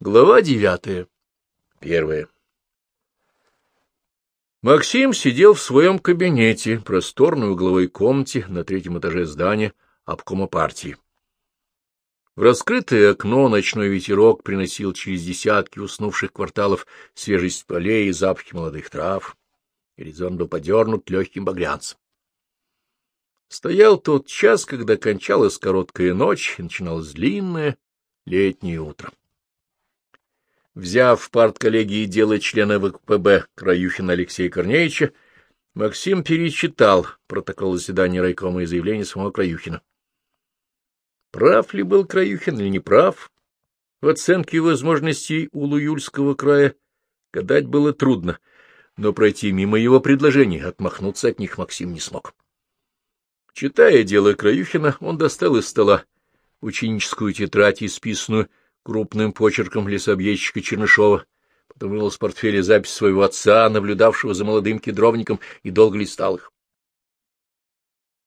Глава девятая. Первая. Максим сидел в своем кабинете, просторной угловой комнате на третьем этаже здания обкома партии. В раскрытое окно ночной ветерок приносил через десятки уснувших кварталов свежесть полей и запахи молодых трав. Горизонт был подернут легким багрянцем. Стоял тот час, когда кончалась короткая ночь и начиналось длинное летнее утро. Взяв в партколлегии дело члена ВКПБ Краюхина Алексея Корнеевича, Максим перечитал протокол заседания райкома и заявление самого Краюхина. Прав ли был Краюхин или не прав? В оценке возможностей Улуюльского края гадать было трудно, но пройти мимо его предложений, отмахнуться от них Максим не смог. Читая дело Краюхина, он достал из стола ученическую тетрадь, исписанную крупным почерком лесообъездчика Чернышова, потом вынул из портфеля запись своего отца, наблюдавшего за молодым кедровником, и долго листал их.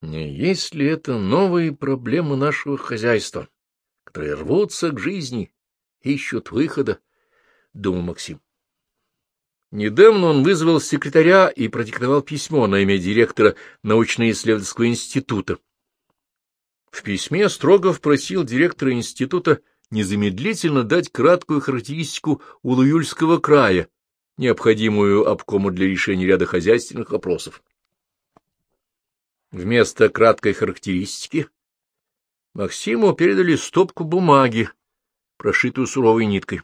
Не есть ли это новые проблемы нашего хозяйства, которые рвутся к жизни, ищут выхода, — думал Максим. Недавно он вызвал секретаря и продиктовал письмо на имя директора научно-исследовательского института. В письме Строгов просил директора института незамедлительно дать краткую характеристику Улуюльского края, необходимую обкому для решения ряда хозяйственных вопросов. Вместо краткой характеристики Максиму передали стопку бумаги, прошитую суровой ниткой.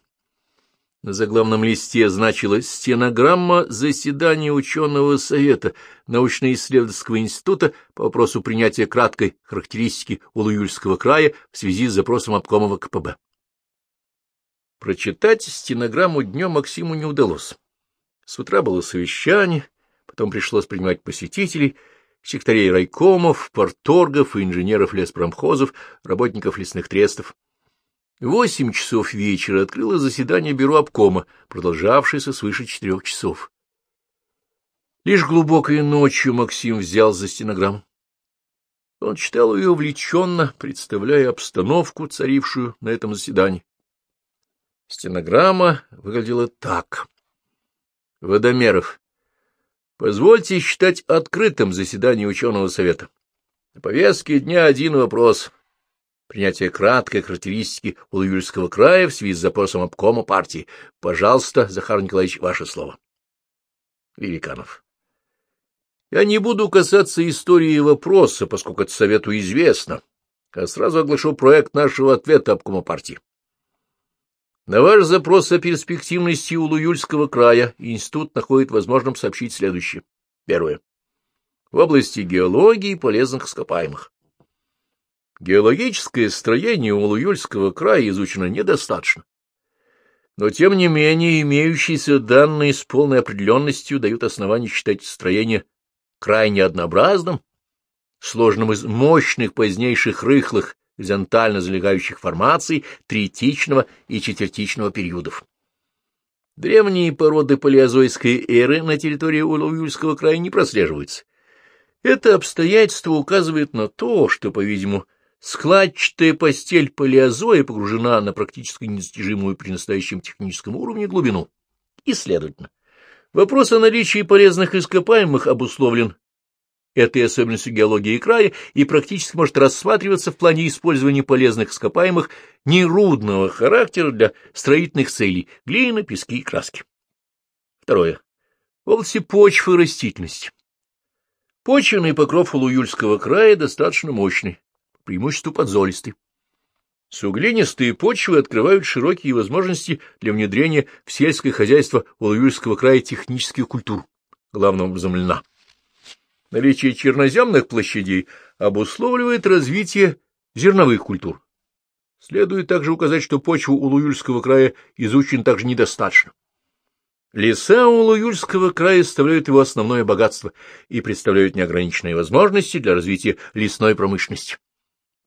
На заглавном листе значилась стенограмма заседания ученого совета научно-исследовательского института по вопросу принятия краткой характеристики Улуюльского края в связи с запросом обкома КПБ. Прочитать стенограмму днем Максиму не удалось. С утра было совещание, потом пришлось принимать посетителей, секретарей райкомов, порторгов и инженеров леспромхозов, работников лесных трестов. Восемь часов вечера открыло заседание бюро обкома, продолжавшееся свыше четырех часов. Лишь глубокой ночью Максим взял за стенограмму. Он читал ее увлеченно, представляя обстановку, царившую на этом заседании. Стенограмма выглядела так. Водомеров. Позвольте считать открытым заседание ученого совета. На повестке дня один вопрос принятие краткой характеристики Улуюльского края в связи с запросом обкома партии. Пожалуйста, Захар Николаевич, ваше слово. Великанов. Я не буду касаться истории вопроса, поскольку это совету известно, а сразу оглашу проект нашего ответа обкома партии. На ваш запрос о перспективности Улуюльского края институт находит возможным сообщить следующее. Первое. В области геологии полезных ископаемых. Геологическое строение Улуюльского края изучено недостаточно. Но, тем не менее, имеющиеся данные с полной определенностью дают основание считать строение крайне однообразным, сложным из мощных позднейших рыхлых горизонтально залегающих формаций третичного и четвертичного периодов. Древние породы палеозойской эры на территории Улуюльского края не прослеживаются. Это обстоятельство указывает на то, что, по-видимому, Складчатая постель палеозоя погружена на практически недостижимую при настоящем техническом уровне глубину. И, следовательно, вопрос о наличии полезных ископаемых обусловлен этой особенностью геологии края и практически может рассматриваться в плане использования полезных ископаемых нерудного характера для строительных целей – глина, пески и краски. Второе. В области почвы и растительности. Почвенный покров Улуюльского края достаточно мощный преимуществу подзолисты. Суглинистые почвы открывают широкие возможности для внедрения в сельское хозяйство Улуюльского края технических культур, главным образом льна. Наличие черноземных площадей обусловливает развитие зерновых культур. Следует также указать, что почва Улуюльского края изучена также недостаточно. Леса Улуюльского края составляют его основное богатство и представляют неограниченные возможности для развития лесной промышленности.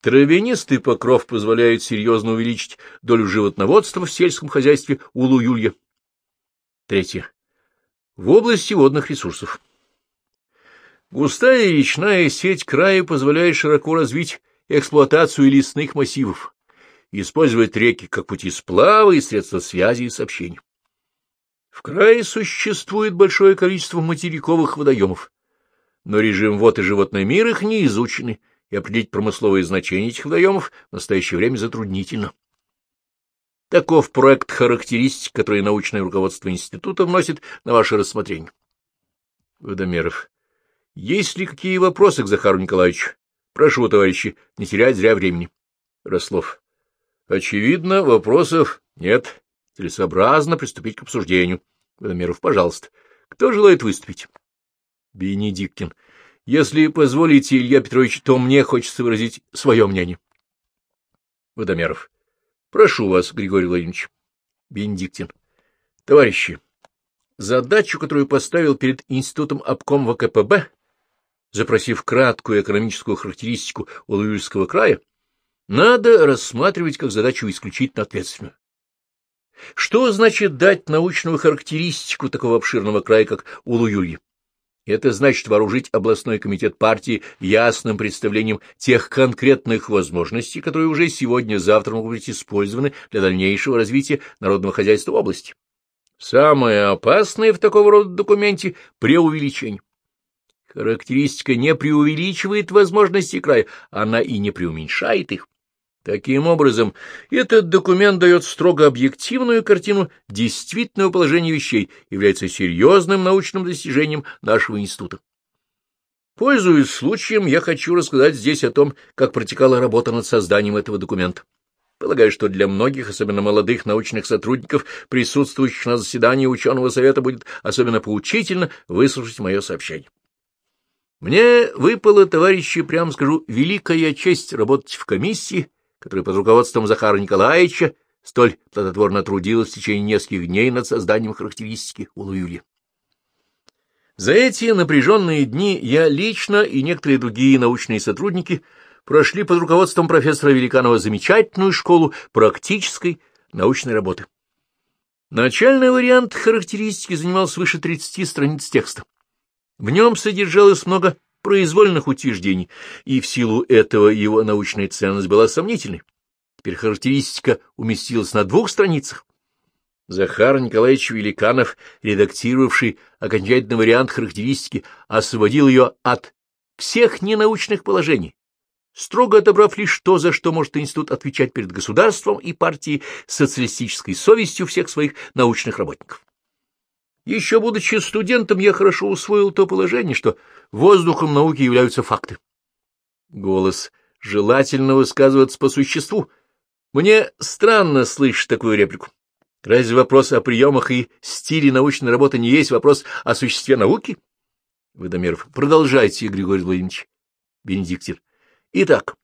Травянистый покров позволяет серьезно увеличить долю животноводства в сельском хозяйстве Улу-Юлья. Третье. В области водных ресурсов. Густая речная сеть края позволяет широко развить эксплуатацию лесных массивов. использовать реки как пути сплава и средства связи и сообщений. В крае существует большое количество материковых водоемов, но режим вод и животный мир их не изучены, и определить промысловое значение этих водоемов в настоящее время затруднительно. Таков проект характеристик, который научное руководство института вносит на ваше рассмотрение. Водомеров. Есть ли какие вопросы к Захару Николаевичу? Прошу, товарищи, не терять зря времени. Рослов. Очевидно, вопросов нет. Целесообразно приступить к обсуждению. Водомеров, пожалуйста. Кто желает выступить? Бенедиктин. Если позволите, Илья Петрович, то мне хочется выразить свое мнение. Водомеров. Прошу вас, Григорий Владимирович. Бенедиктин. Товарищи, задачу, которую поставил перед Институтом обком ВКПБ, запросив краткую экономическую характеристику Улуюльского края, надо рассматривать как задачу исключительно ответственную. Что значит дать научную характеристику такого обширного края, как Улуюлье? Это значит вооружить областной комитет партии ясным представлением тех конкретных возможностей, которые уже сегодня-завтра могут быть использованы для дальнейшего развития народного хозяйства области. Самое опасное в такого рода документе – преувеличение. Характеристика не преувеличивает возможности края, она и не преуменьшает их. Таким образом, этот документ дает строго объективную картину действительного положения вещей, является серьезным научным достижением нашего института. Пользуясь случаем, я хочу рассказать здесь о том, как протекала работа над созданием этого документа. Полагаю, что для многих, особенно молодых научных сотрудников, присутствующих на заседании ученого совета, будет особенно поучительно выслушать мое сообщение. Мне выпало, товарищи, прямо скажу, великая честь работать в комиссии, которая под руководством Захара Николаевича столь плодотворно трудилась в течение нескольких дней над созданием характеристики Улуюли. За эти напряженные дни я лично и некоторые другие научные сотрудники прошли под руководством профессора Великанова замечательную школу практической научной работы. Начальный вариант характеристики занимал свыше 30 страниц текста. В нем содержалось много произвольных утверждений, и в силу этого его научная ценность была сомнительной. Теперь характеристика уместилась на двух страницах. Захар Николаевич Великанов, редактировавший окончательный вариант характеристики, освободил ее от всех ненаучных положений, строго отобрав лишь то, за что может институт отвечать перед государством и партией социалистической совестью всех своих научных работников. Еще будучи студентом, я хорошо усвоил то положение, что воздухом науки являются факты. Голос желательно высказываться по существу. Мне странно слышать такую реплику. Разве вопрос о приемах и стиле научной работы не есть вопрос о существе науки? Водомеров. Продолжайте, Григорий Владимирович. Бенедиктир. Итак,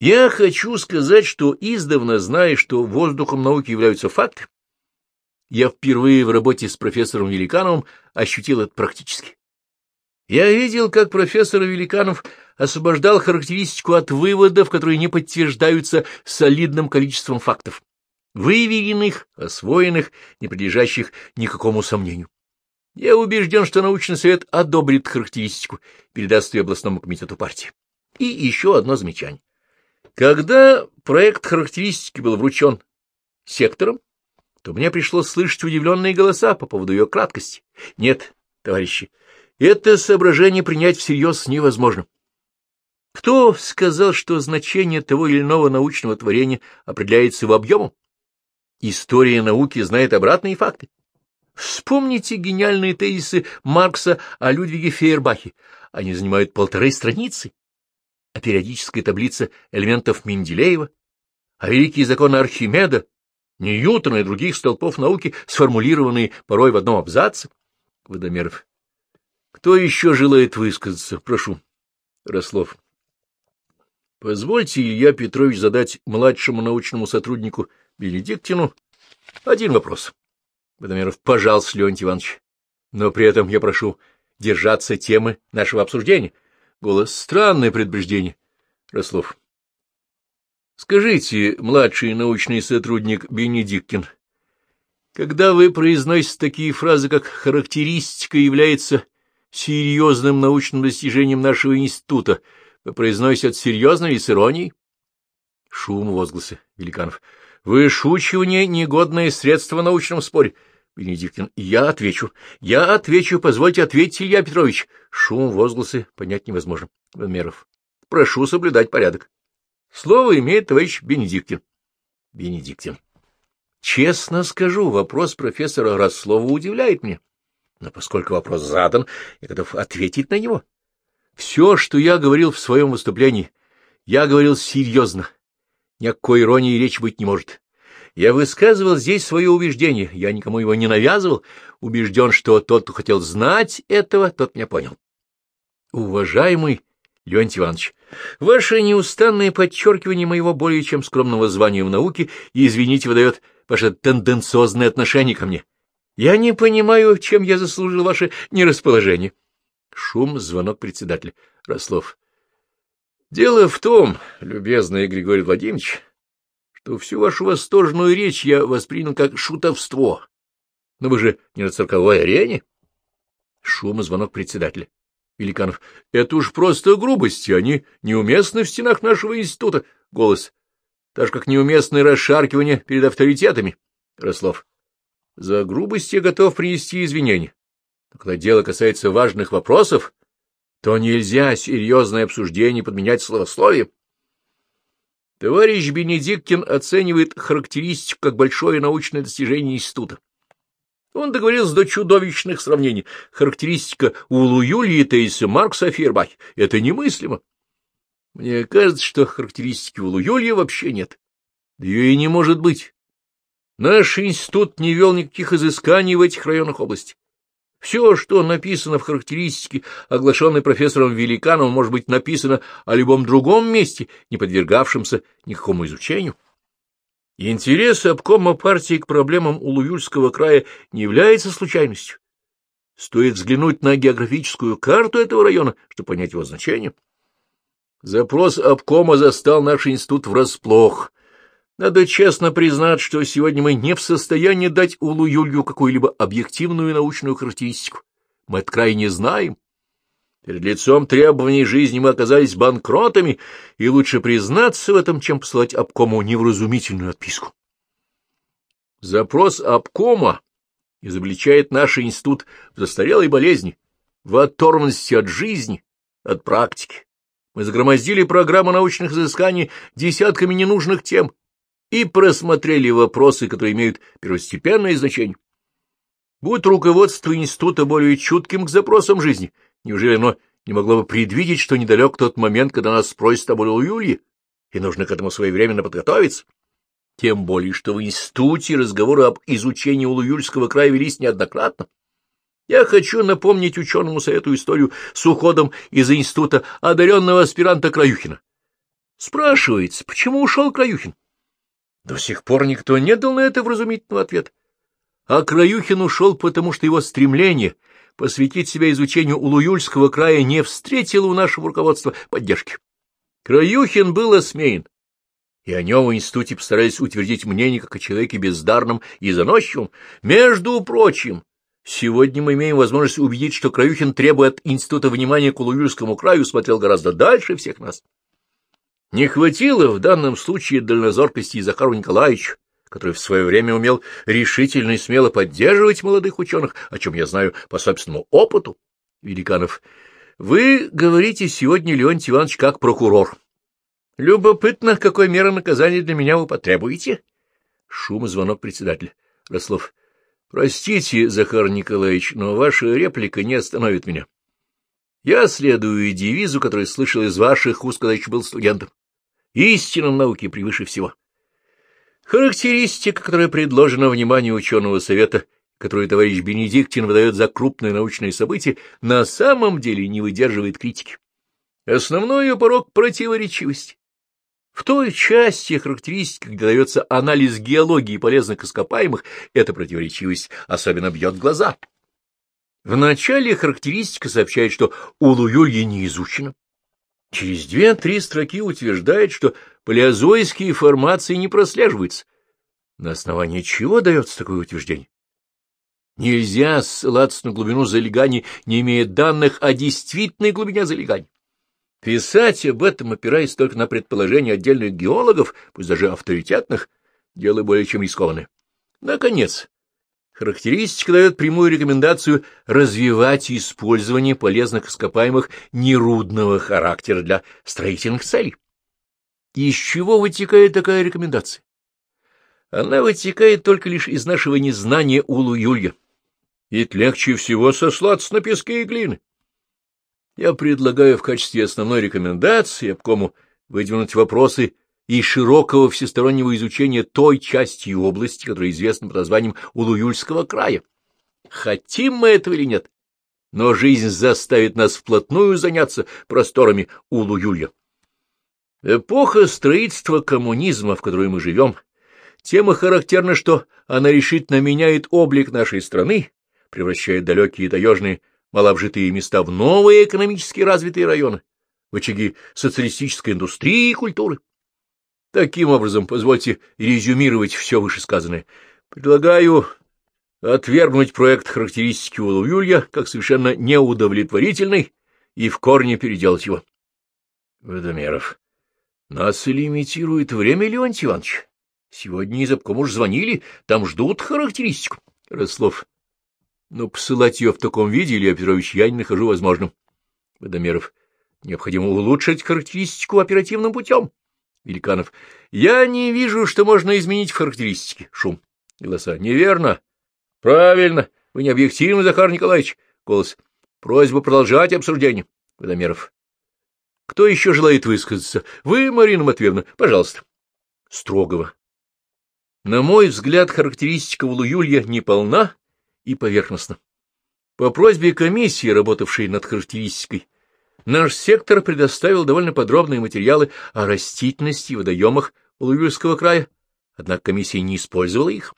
я хочу сказать, что издавна зная, что воздухом науки являются факты, я впервые в работе с профессором Великановым ощутил это практически. Я видел, как профессор Великанов освобождал характеристику от выводов, которые не подтверждаются солидным количеством фактов, выверенных, освоенных, не подлежащих никакому сомнению. Я убежден, что научный совет одобрит характеристику, передаст ее областному комитету партии. И еще одно замечание. Когда проект характеристики был вручен сектором, то мне пришлось слышать удивленные голоса по поводу ее краткости. Нет, товарищи, это соображение принять всерьез невозможно. Кто сказал, что значение того или иного научного творения определяется в объему? История науки знает обратные факты. Вспомните гениальные тезисы Маркса о Людвиге Фейербахе. Они занимают полторы страницы. А периодическая таблица элементов Менделеева, а великие законы Архимеда, Ньютона и других столпов науки, сформулированные порой в одном абзаце. Водомеров. Кто еще желает высказаться? Прошу. Рослов. Позвольте, Илья Петрович, задать младшему научному сотруднику Бенедиктину один вопрос. Водомеров. Пожалуйста, Леонтий Иванович. Но при этом я прошу держаться темы нашего обсуждения. Голос. Странное предупреждение. Рослов. Скажите, младший научный сотрудник Бенедиктин, когда вы произносите такие фразы, как «характеристика является серьезным научным достижением нашего института», вы произносите это серьезно или с иронией? Шум, возгласы. Великанов. Вышучивание — негодное средство в научном споре. Бенедиктин. Я отвечу. Я отвечу. Позвольте ответить, Илья Петрович. Шум, возгласы. Понять невозможно. Венмеров. Прошу соблюдать порядок. Слово имеет товарищ Бенедиктин. Бенедиктин. Честно скажу, вопрос профессора Рослова удивляет меня. Но поскольку вопрос задан, я готов ответить на него. Все, что я говорил в своем выступлении, я говорил серьезно. Никакой иронии речь быть не может. Я высказывал здесь свое убеждение, я никому его не навязывал, убежден, что тот, кто хотел знать этого, тот меня понял. Уважаемый Леонтий Иванович, ваше неустанное подчеркивание моего более чем скромного звания в науке, и, извините, выдает ваше тенденциозное отношение ко мне. Я не понимаю, чем я заслужил ваше нерасположение. Шум, звонок председателя. Рослов. Дело в том, любезный Григорий Владимирович, что всю вашу восторженную речь я воспринял как шутовство. Но вы же не на цирковой арене. Шум, звонок председателя. Великанов. Это уж просто грубости, они неуместны в стенах нашего института. Голос. Так же, как неуместное расшаркивание перед авторитетами. Рослов. За грубость я готов принести извинения. Но когда дело касается важных вопросов, то нельзя серьезное обсуждение подменять словословием. Товарищ Бенедиктин оценивает характеристику как большое научное достижение института. Он договорился до чудовищных сравнений. Характеристика Улу Юлии, Тейса Маркса, Фейербах. Это немыслимо. Мне кажется, что характеристики Улу Юлии вообще нет. Да ее и не может быть. Наш институт не вел никаких изысканий в этих районах области. Все, что написано в характеристике, оглашенной профессором Великановым, может быть написано о любом другом месте, не подвергавшемся никакому изучению. Интерес обкома партии к проблемам Улуюльского края не является случайностью. Стоит взглянуть на географическую карту этого района, чтобы понять его значение. Запрос обкома застал наш институт врасплох, надо честно признать, что сегодня мы не в состоянии дать Улу Юлью какую-либо объективную научную характеристику. Мы это крайне знаем. Перед лицом требований жизни мы оказались банкротами, и лучше признаться в этом, чем посылать обкому невразумительную отписку. Запрос обкома изобличает наш институт в застарелой болезни, в оторванности от жизни, от практики. Мы загромоздили программу научных изысканий десятками ненужных тем, и просмотрели вопросы, которые имеют первостепенное значение. Будь руководство института более чутким к запросам жизни, неужели оно не могло бы предвидеть, что недалек тот момент, когда нас спросят об Юлии, и нужно к этому своевременно подготовиться? Тем более, что в институте разговоры об изучении Улуюльского края велись неоднократно. Я хочу напомнить ученому совету историю с уходом из института одаренного аспиранта Краюхина. Спрашивается, почему ушел Краюхин? До сих пор никто не дал на это вразумительного ответа. А Краюхин ушел, потому что его стремление посвятить себя изучению Улуюльского края не встретило у нашего руководства поддержки. Краюхин был осмеян, и о нем в институте постарались утвердить мнение как о человеке бездарном и заносчивом. Между прочим, сегодня мы имеем возможность убедить, что Краюхин, требуя от института внимания к Улуюльскому краю, смотрел гораздо дальше всех нас. Не хватило в данном случае дальнозоркости и Захару Николаевичу, который в свое время умел решительно и смело поддерживать молодых ученых, о чем я знаю по собственному опыту. Великанов, вы говорите сегодня, Леонтий Иванович, как прокурор. Любопытно, какой меры наказания для меня вы потребуете? Шум и звонок председателя. Рослов. Простите, Захар Николаевич, но ваша реплика не остановит меня. Я следую девизу, который слышал из ваших уст, когда еще был студентом. Истина в науке превыше всего. Характеристика, которая предложена вниманию ученого совета, которую товарищ Бенедиктин выдает за крупное научное событие, на самом деле не выдерживает критики. Основной ее порог — противоречивости. В той части характеристики, где дается анализ геологии полезных ископаемых, эта противоречивость особенно бьет глаза. В начале характеристика сообщает, что улуюлье не изучено. Через две-три строки утверждает, что палеозойские формации не прослеживаются. На основании чего дается такое утверждение? Нельзя ссылаться на глубину залеганий, не имея данных о действительной глубине залеганий. Писать об этом, опираясь только на предположения отдельных геологов, пусть даже авторитетных, дело более чем рискованное. Наконец, характеристика дает прямую рекомендацию развивать использование полезных ископаемых нерудного характера для строительных целей. Из чего вытекает такая рекомендация? Она вытекает только лишь из нашего незнания Улу-Юлья. Ведь легче всего сослаться на пески и глины. Я предлагаю в качестве основной рекомендации обкому выдвинуть вопросы и широкого всестороннего изучения той части области, которая известна под названием Улуюльского края. Хотим мы этого или нет, но жизнь заставит нас вплотную заняться просторами Улуюлья. Эпоха строительства коммунизма, в которой мы живем, тем и характерна, что она решительно меняет облик нашей страны, превращает далекие таежные малообжитые места в новые экономически развитые районы, в очаги социалистической индустрии и культуры. Таким образом, позвольте резюмировать все вышесказанное. Предлагаю отвергнуть проект характеристики Улуюлья как совершенно неудовлетворительный и в корне переделать его. Водомеров. Нас лимитирует время, Леонтий Иванович. Сегодня из обкома уж звонили, там ждут характеристику. Рослов. Но посылать ее в таком виде, Илья Петрович, я не нахожу возможным. Водомеров. Необходимо улучшить характеристику оперативным путем. Великанов. Я не вижу, что можно изменить характеристики. Шум. Голоса. Неверно. Правильно. Вы не объективны, Захар Николаевич. Голос. Просьба продолжать обсуждение. Водомеров. Кто еще желает высказаться? Вы, Марина Матвеевна, пожалуйста. Строгова. На мой взгляд, характеристика Улуюлья неполна и поверхностна. По просьбе комиссии, работавшей над характеристикой, наш сектор предоставил довольно подробные материалы о растительности и водоемах Улуюльского края, однако комиссия не использовала их.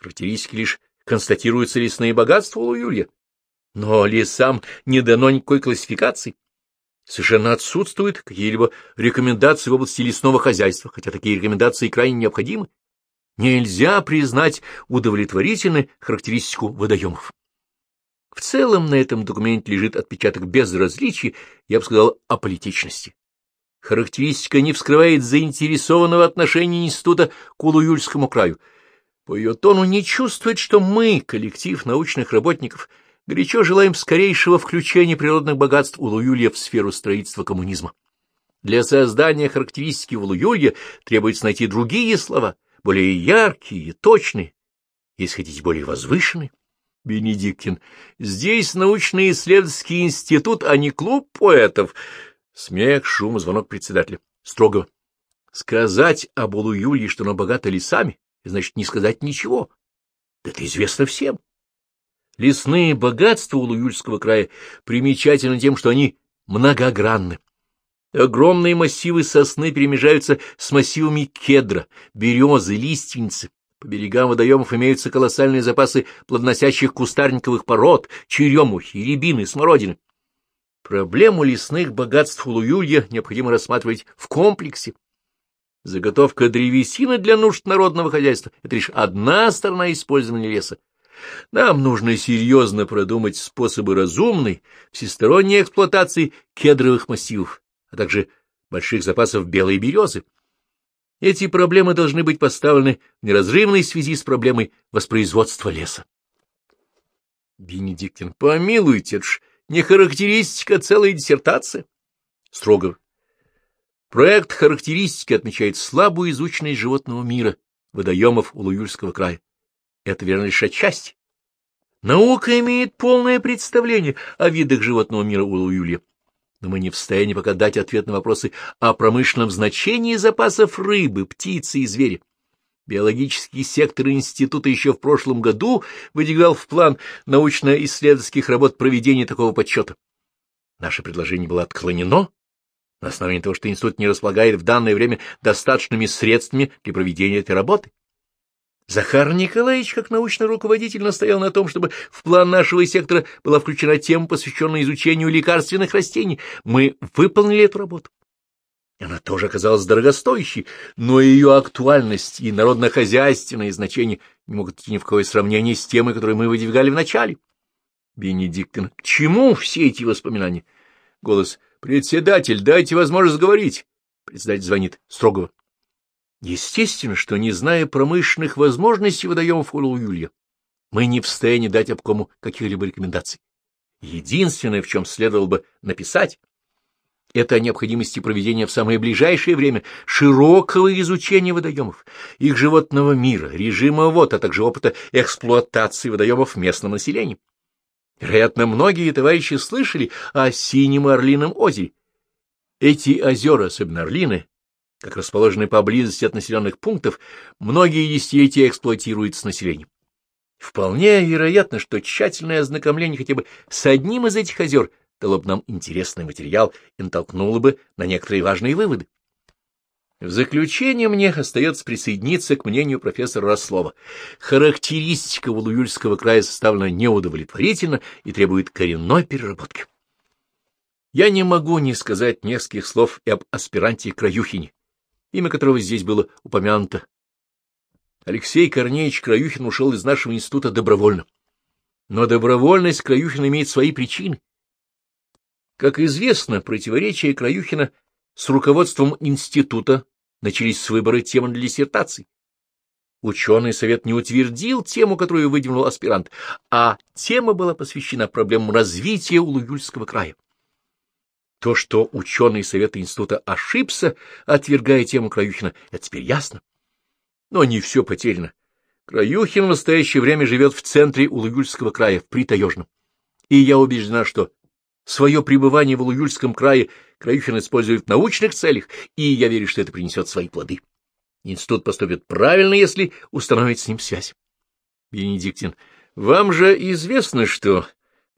Характеристики лишь констатируются лесные богатства Улуюлья, но лесам не дано никакой классификации. Совершенно отсутствуют какие-либо рекомендации в области лесного хозяйства, хотя такие рекомендации крайне необходимы. Нельзя признать удовлетворительной характеристику водоемов. В целом на этом документе лежит отпечаток безразличия, я бы сказал, аполитичности. Характеристика не вскрывает заинтересованного отношения института к Улуюльскому краю. По ее тону не чувствует, что мы, коллектив научных работников, горячо желаем скорейшего включения природных богатств Улуюлья в сферу строительства коммунизма. Для создания характеристики Улуюлья требуется найти другие слова, более яркие, точные, если хотите, более возвышенные. Бенедиктин. Здесь научно-исследовательский институт, а не клуб поэтов. Смех, шум, звонок председателя. Строго. Сказать об Улуюлье, что оно богато лесами, значит не сказать ничего. Это известно всем. Лесные богатства Улуюльского края примечательны тем, что они многогранны. Огромные массивы сосны перемежаются с массивами кедра, березы, лиственницы. По берегам водоемов имеются колоссальные запасы плодоносящих кустарниковых пород, черемухи, рябины, смородины. Проблему лесных богатств Улуюлья необходимо рассматривать в комплексе. Заготовка древесины для нужд народного хозяйства — это лишь одна сторона использования леса. Нам нужно серьезно продумать способы разумной, всесторонней эксплуатации кедровых массивов, а также больших запасов белой березы. Эти проблемы должны быть поставлены в неразрывной связи с проблемой воспроизводства леса. Бенедиктин, помилуйте, это ж не характеристика, целая диссертация. Строго. Проект характеристики отмечает слабую изученность животного мира, водоемов Улуюльского края. Это верно лишь отчасти. Наука имеет полное представление о видах животного мира Улуюлья, но мы не в состоянии пока дать ответ на вопросы о промышленном значении запасов рыбы, птицы и зверя. Биологический сектор института еще в прошлом году выдвигал в план научно-исследовательских работ проведения такого подсчета. Наше предложение было отклонено на основании того, что институт не располагает в данное время достаточными средствами для проведения этой работы. Захар Николаевич, как научный руководитель, настоял на том, чтобы в план нашего сектора была включена тема, посвященная изучению лекарственных растений. Мы выполнили эту работу. Она тоже оказалась дорогостоящей, но ее актуальность и народно-хозяйственное значение не могут идти ни в какое сравнение с темой, которую мы выдвигали в начале. Бенедиктин. К чему все эти воспоминания? Голос. Председатель, дайте возможность говорить. Председатель звонит. Строгого. Естественно, что, не зная промышленных возможностей водоемов Улу-Юлья, мы не в состоянии дать обкому каких-либо рекомендаций. Единственное, в чем следовало бы написать, это о необходимости проведения в самое ближайшее время широкого изучения водоемов, их животного мира, режима вод, а также опыта эксплуатации водоемов местным населением. Вероятно, многие товарищи слышали о Синем Орлином озере. Эти озера, особенно Орлины, как расположены поблизости от населенных пунктов, многие десятилетия эксплуатируются населением. Вполне вероятно, что тщательное ознакомление хотя бы с одним из этих озер дало бы нам интересный материал и натолкнуло бы на некоторые важные выводы. В заключение мне остается присоединиться к мнению профессора Рослова. Характеристика Валуюльского края составлена неудовлетворительно и требует коренной переработки. Я не могу не сказать нескольких слов и об аспиранте Краюхине, имя которого здесь было упомянуто. Алексей Корнеевич Краюхин ушел из нашего института добровольно. Но добровольность Краюхина имеет свои причины. Как известно, противоречия Краюхина с руководством института начались с выбора темы для диссертации. Ученый совет не утвердил тему, которую выдвинул аспирант, а тема была посвящена проблемам развития Улуюльского края. То, что ученый совет института ошибся, отвергая тему Краюхина, это теперь ясно. Но не все потеряно. Краюхин в настоящее время живет в центре Улуюльского края, в Притаежном. И я убеждена, что Свое пребывание в Улуюльском крае Краюхин использует в научных целях, и я верю, что это принесет свои плоды. Институт поступит правильно, если установит с ним связь. Бенедиктин, вам же известно, что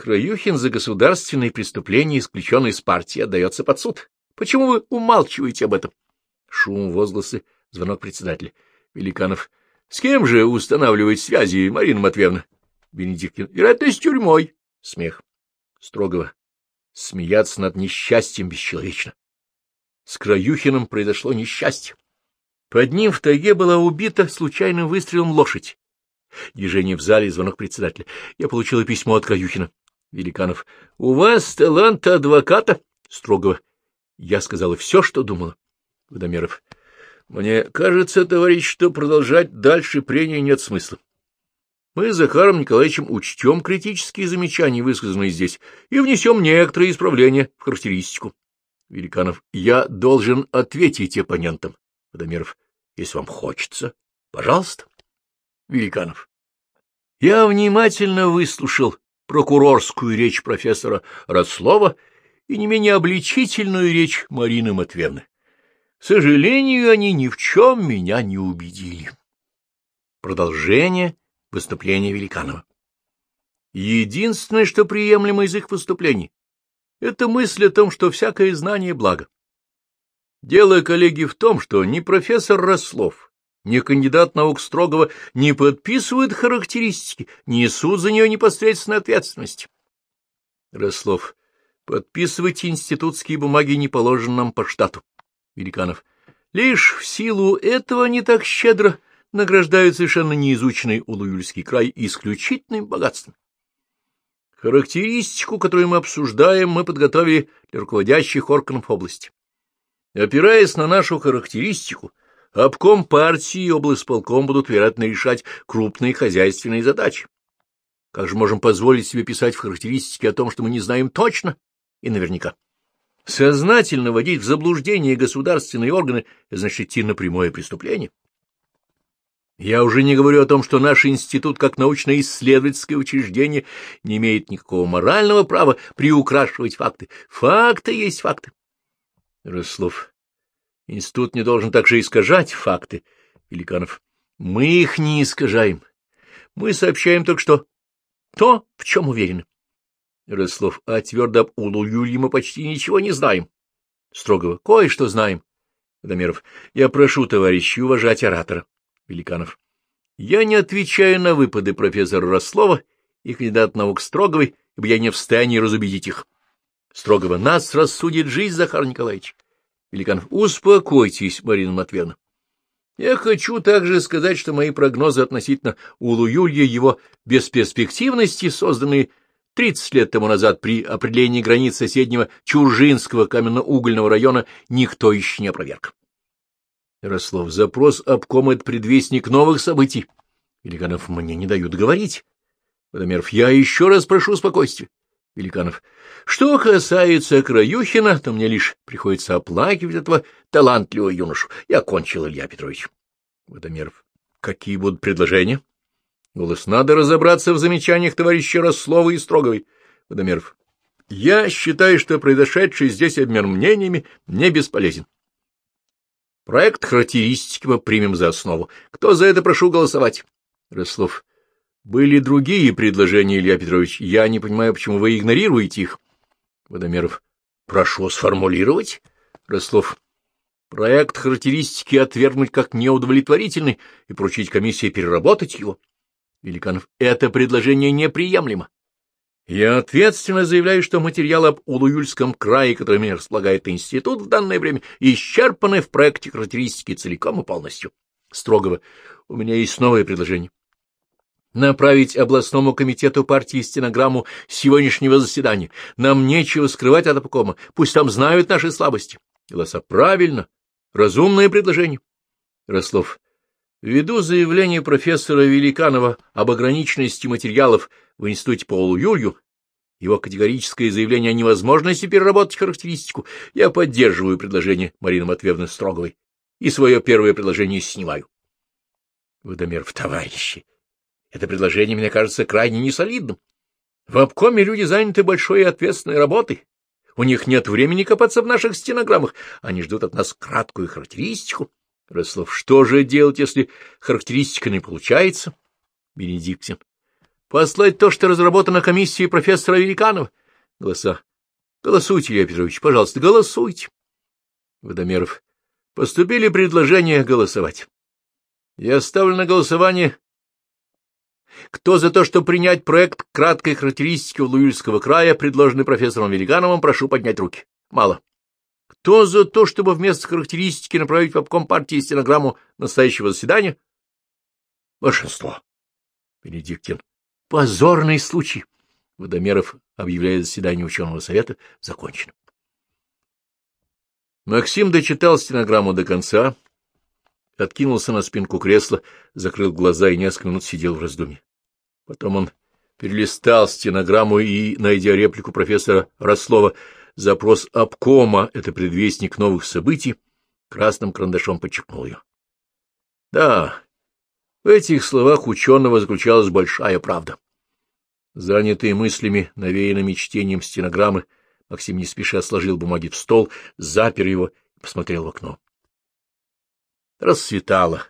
Краюхин за государственные преступления, исключенный из партии, отдается под суд. Почему вы умалчиваете об этом? Шум, возгласы, звонок председателя. Великанов. С кем же устанавливать связи, Марина Матвеевна? Бенедиктин. Вероятно, с тюрьмой. Смех. Строгого. Смеяться над несчастьем бесчеловечно. С Краюхиным произошло несчастье. Под ним в тайге была убита случайным выстрелом лошадь. Движение в зале, звонок председателя. Я получила письмо от Краюхина. Великанов. — У вас талант адвоката? Строгого. Я сказала все, что думала. Водомеров. — Мне кажется, товарищ, что продолжать дальше прения нет смысла. Мы с Захаром Николаевичем учтем критические замечания, высказанные здесь, и внесем некоторые исправления в характеристику. Великанов, я должен ответить оппонентам. Водомеров, если вам хочется, пожалуйста. Великанов, я внимательно выслушал прокурорскую речь профессора Рослова и не менее обличительную речь Марины Матвеевны. К сожалению, они ни в чем меня не убедили. Продолжение выступления Великанова. Единственное, что приемлемо из их выступлений, это мысль о том, что всякое знание — благо. Дело, коллеги, в том, что ни профессор Рослов, ни кандидат наук Строгова не подписывают характеристики, не несут за нее непосредственной ответственности. Рослов, подписывайте институтские бумаги не положено нам по штату. Великанов, лишь в силу этого не так щедро награждают совершенно неизученный Улуюльский край исключительным богатством. Характеристику, которую мы обсуждаем, мы подготовили для руководящих органов области. Опираясь на нашу характеристику, обком партии и облсполком будут, вероятно, решать крупные хозяйственные задачи. Как же можем позволить себе писать в характеристике о том, что мы не знаем точно и наверняка? Сознательно вводить в заблуждение государственные органы — значит идти на прямое преступление. Я уже не говорю о том, что наш институт, как научно-исследовательское учреждение, не имеет никакого морального права приукрашивать факты. Факты есть факты. Рослов. Институт не должен также искажать факты. Великанов. Мы их не искажаем. Мы сообщаем только что то, в чем уверены. Рослов. А твердо об Улу мы почти ничего не знаем. Строгого. Кое-что знаем. Водомеров. Я прошу, товарищи, уважать оратора. Великанов. Я не отвечаю на выпады профессора Рослова и кандидат наук Строговой, ибо я не в состоянии разубедить их. Строгова. Нас рассудит жизнь, Захар Николаевич. Великанов. Успокойтесь, Марина Матвеевна. Я хочу также сказать, что мои прогнозы относительно Улуюлья, его бесперспективности, созданные Тридцать лет тому назад при определении границ соседнего Чуржинского каменно-угольного района никто еще не опроверг. Ярослав, запрос обкома — это предвестник новых событий. Великанов, мне не дают говорить. Водомеров, я еще раз прошу спокойствия. Великанов, что касается Краюхина, то мне лишь приходится оплакивать этого талантливого юношу. Я кончил, Илья Петрович. Водомеров, какие будут предложения? Голос, надо разобраться в замечаниях товарища Рослова и Строговой. Водомеров, я считаю, что произошедший здесь обмен мнениями не бесполезен. Проект характеристики мы примем за основу. Кто за это, прошу голосовать. Рослов. Были другие предложения, Илья Петрович. Я не понимаю, почему вы игнорируете их. Водомеров. Прошу сформулировать. Рослов. Проект характеристики отвергнуть как неудовлетворительный и поручить комиссии переработать его. Великанов. Это предложение неприемлемо. Я ответственно заявляю, что материалы об Улуюльском крае, которыми располагает институт в данное время, исчерпаны в проекте характеристики целиком и полностью. Строгого. У меня есть новое предложение. Направить областному комитету партии стенограмму сегодняшнего заседания. Нам нечего скрывать от обкома. Пусть там знают наши слабости. Голоса. Правильно. Разумное предложение. Рослов. Ввиду заявления профессора Великанова об ограниченности материалов в Институте по Юрью, его категорическое заявление о невозможности переработать характеристику, я поддерживаю предложение Марины Матвеевны Строговой и свое первое предложение снимаю. Водомеров, товарищи, это предложение мне кажется крайне несолидным. В обкоме люди заняты большой и ответственной работой. У них нет времени копаться в наших стенограммах. Они ждут от нас краткую характеристику. Рослов, что же делать, если характеристика не получается? Бенедиктин. Послать то, что разработано комиссией профессора Великанова. Голоса. Голосуйте, Илья Петрович, пожалуйста, голосуйте. Водомеров. Поступили предложения голосовать. Я ставлю на голосование. Кто за то, чтобы принять проект краткой характеристики Луильского края, предложенный профессором Великановым, прошу поднять руки. Мало. Кто за то, чтобы вместо характеристики направить в обком партии стенограмму настоящего заседания? Большинство. Бенедиктин. Позорный случай. Водомеров объявляет заседание ученого совета законченным. Максим дочитал стенограмму до конца, откинулся на спинку кресла, закрыл глаза и несколько минут сидел в раздумье. Потом он перелистал стенограмму и, найдя реплику профессора Рослова, запрос обкома — это предвестник новых событий, красным карандашом подчеркнул ее. Да, в этих словах ученого заключалась большая правда. Занятый мыслями, навеянными чтением стенограммы, Максим не спеша сложил бумаги в стол, запер его и посмотрел в окно. Рассветало.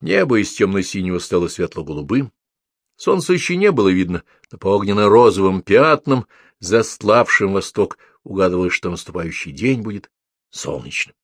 Небо из темно-синего стало светло-голубым. Солнца еще не было видно, но по огненно-розовым пятнам, застлавшим восток, угадывалось, что наступающий день будет солнечным.